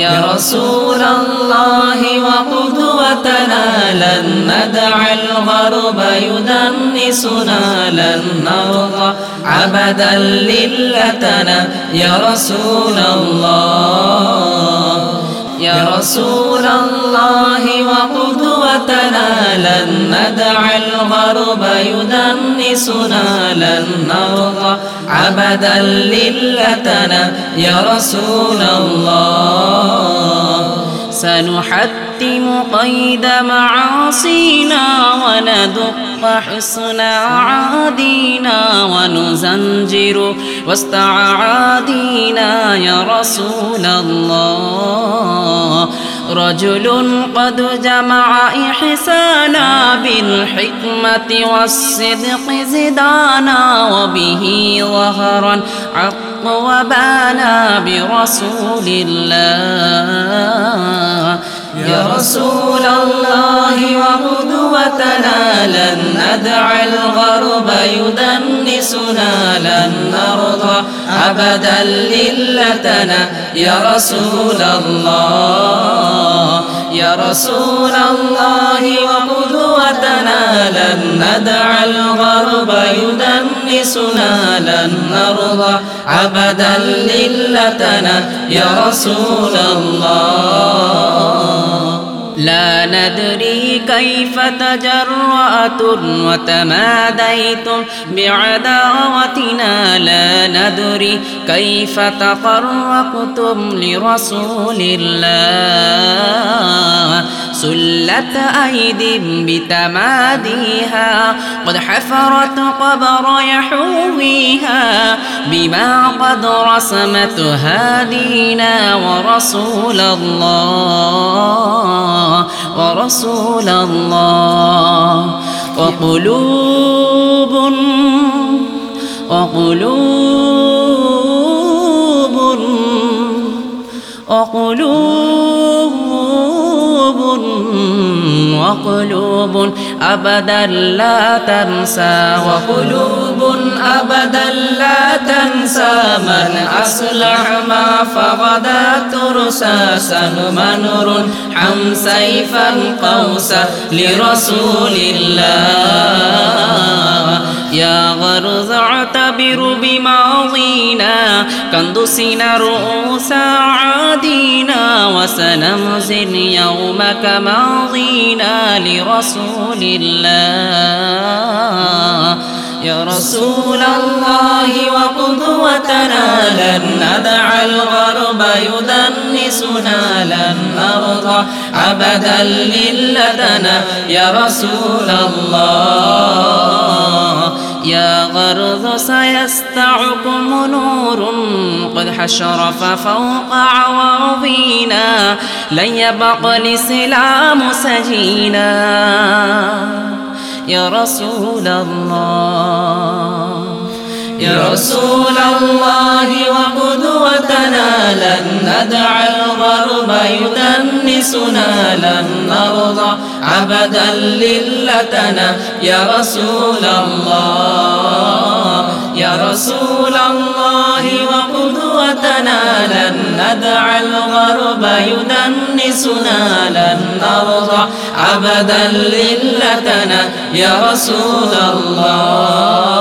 يا رسول الله وقدوتنا لن ندع الغرب يدنسنا لن نرضى عبدا للتنا يا رسول الله يا رسول الله وقدوتنا لن ندع الغرب يدنسنا لن نرضى عبدا للتنا يا رسول الله سنحتم قيد معاصينا وندق حصن عادينا ونزنجر وسط عادينا يا رسول الله. رجل قد جمع إحسانا بالحكمة والصدق زدانا وبه ظهرا عق وبانا برسول الله. يا رسول الله وقدوتنا لن ندع الغرب يدنسنا لن نرضى أبدا للتنا يا رسول الله يا رسول الله وقدوتنا لن ندع الغرب يدنسنا لن نرضى أبدا للتنا يا رسول الله. لا ندري كيف تجرأتم وتماديتم بعداوتنا. لا ندري كيف تقرقتم لرسول الله. سلت أيد بتماديها قد حفرت قبر يحويها بما قد رسمت هادينا ورسول الله ورسول الله. وقلوب وقلوب وقلوب. وقلوب أبدا لا تنسى وقلوب أبدا لا تنسى. من أصلح ما فغدا ترسى سنمنر حم سيفا قوسا لرسول الله. يا غرز اعتبر بماضينا كندسنا رؤوس وسنمزن يومك ماضينا لرسول الله. يا رسول الله وقدوتنا لن ندع الغرب يدنسنا لن نرضى أبدا للتنا. يا رسول الله يا غرض سيستعكم نور قد حشرف فوق عواضينا لن يبق الإسلام سجينا. يا رسول الله يا رسول الله وقدوتنا لن ندع الغرب يدنسنا لن نرضى عبدا للتنا. يا رسول الله يا رسول الله وقدوتنا. لن ندع الغرب يدنسنا لن نرضى عبدا للتنا. يا رسول الله